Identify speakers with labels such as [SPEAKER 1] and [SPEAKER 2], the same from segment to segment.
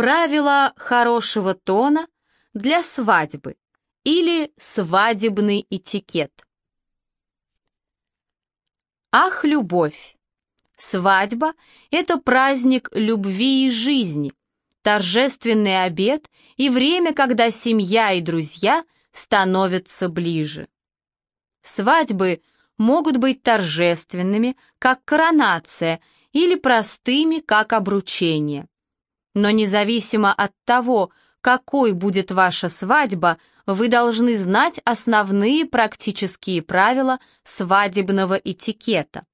[SPEAKER 1] Правила хорошего тона для свадьбы или свадебный этикет. Ах, любовь! Свадьба — это праздник любви и жизни, торжественный обед и время, когда семья и друзья становятся ближе. Свадьбы могут быть торжественными, как коронация, или простыми, как обручение. Но независимо от того, какой будет ваша свадьба, вы должны знать основные практические правила свадебного этикета.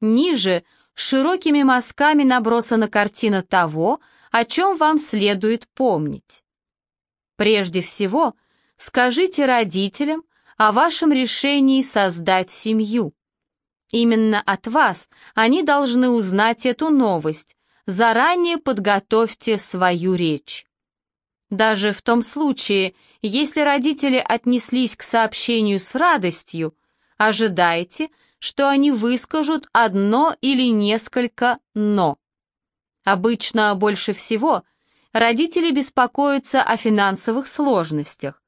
[SPEAKER 1] Ниже широкими мазками набросана картина того, о чем вам следует помнить. Прежде всего, скажите родителям о вашем решении создать семью. Именно от вас они должны узнать эту новость, заранее подготовьте свою речь. Даже в том случае, если родители отнеслись к сообщению с радостью, ожидайте, что они выскажут одно или несколько «но». Обычно больше всего родители беспокоятся о финансовых сложностях.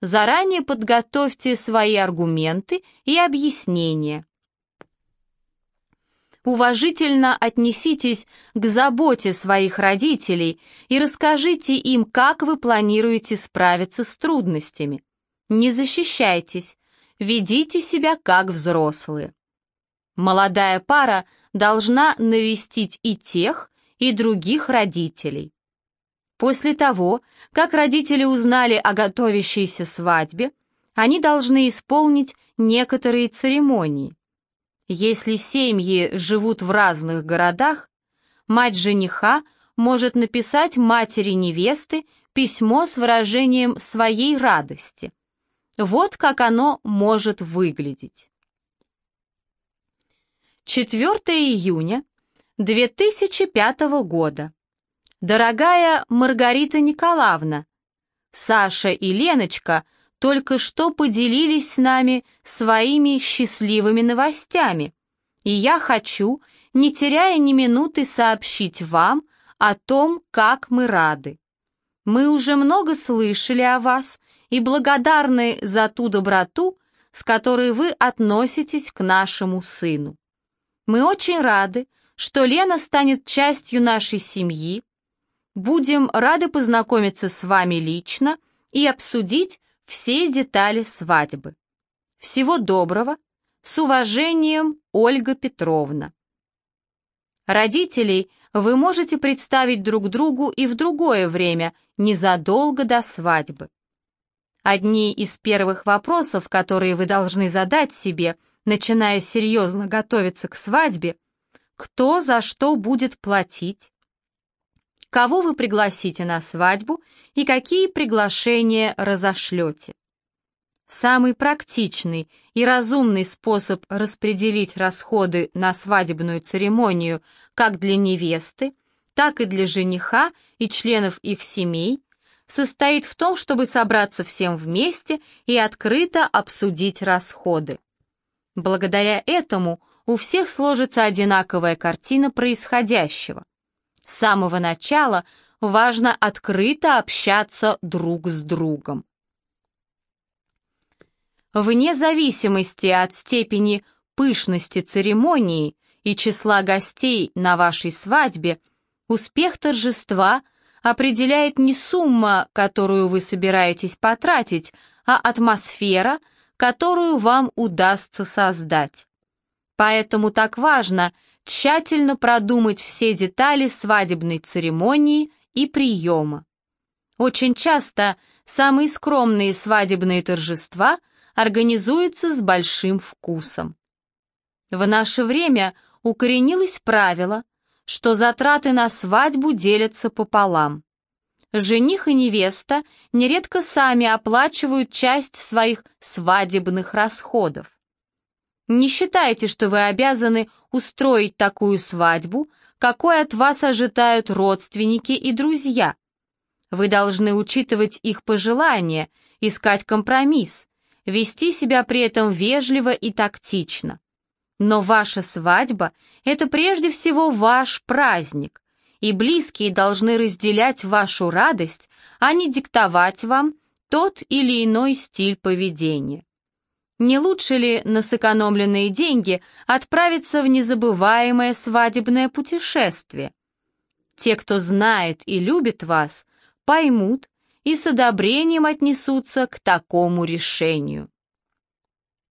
[SPEAKER 1] Заранее подготовьте свои аргументы и объяснения уважительно отнеситесь к заботе своих родителей и расскажите им, как вы планируете справиться с трудностями. Не защищайтесь, ведите себя как взрослые. Молодая пара должна навестить и тех, и других родителей. После того, как родители узнали о готовящейся свадьбе, они должны исполнить некоторые церемонии. Если семьи живут в разных городах, мать жениха может написать матери невесты письмо с выражением своей радости. Вот как оно может выглядеть. 4 июня 2005 года. Дорогая Маргарита Николаевна, Саша и Леночка только что поделились с нами своими счастливыми новостями, и я хочу, не теряя ни минуты, сообщить вам о том, как мы рады. Мы уже много слышали о вас и благодарны за ту доброту, с которой вы относитесь к нашему сыну. Мы очень рады, что Лена станет частью нашей семьи. Будем рады познакомиться с вами лично и обсудить все детали свадьбы. Всего доброго, с уважением, Ольга Петровна. Родителей вы можете представить друг другу и в другое время, незадолго до свадьбы. Одни из первых вопросов, которые вы должны задать себе, начиная серьезно готовиться к свадьбе, кто за что будет платить, кого вы пригласите на свадьбу и какие приглашения разошлете. Самый практичный и разумный способ распределить расходы на свадебную церемонию как для невесты, так и для жениха и членов их семей состоит в том, чтобы собраться всем вместе и открыто обсудить расходы. Благодаря этому у всех сложится одинаковая картина происходящего. С самого начала важно открыто общаться друг с другом. Вне зависимости от степени пышности церемонии и числа гостей на вашей свадьбе, успех торжества определяет не сумма, которую вы собираетесь потратить, а атмосфера, которую вам удастся создать. Поэтому так важно тщательно продумать все детали свадебной церемонии и приема. Очень часто самые скромные свадебные торжества организуются с большим вкусом. В наше время укоренилось правило, что затраты на свадьбу делятся пополам. Жених и невеста нередко сами оплачивают часть своих свадебных расходов. Не считайте, что вы обязаны устроить такую свадьбу, какой от вас ожидают родственники и друзья. Вы должны учитывать их пожелания, искать компромисс, вести себя при этом вежливо и тактично. Но ваша свадьба — это прежде всего ваш праздник, и близкие должны разделять вашу радость, а не диктовать вам тот или иной стиль поведения. Не лучше ли на сэкономленные деньги отправиться в незабываемое свадебное путешествие? Те, кто знает и любит вас, поймут и с одобрением отнесутся к такому решению.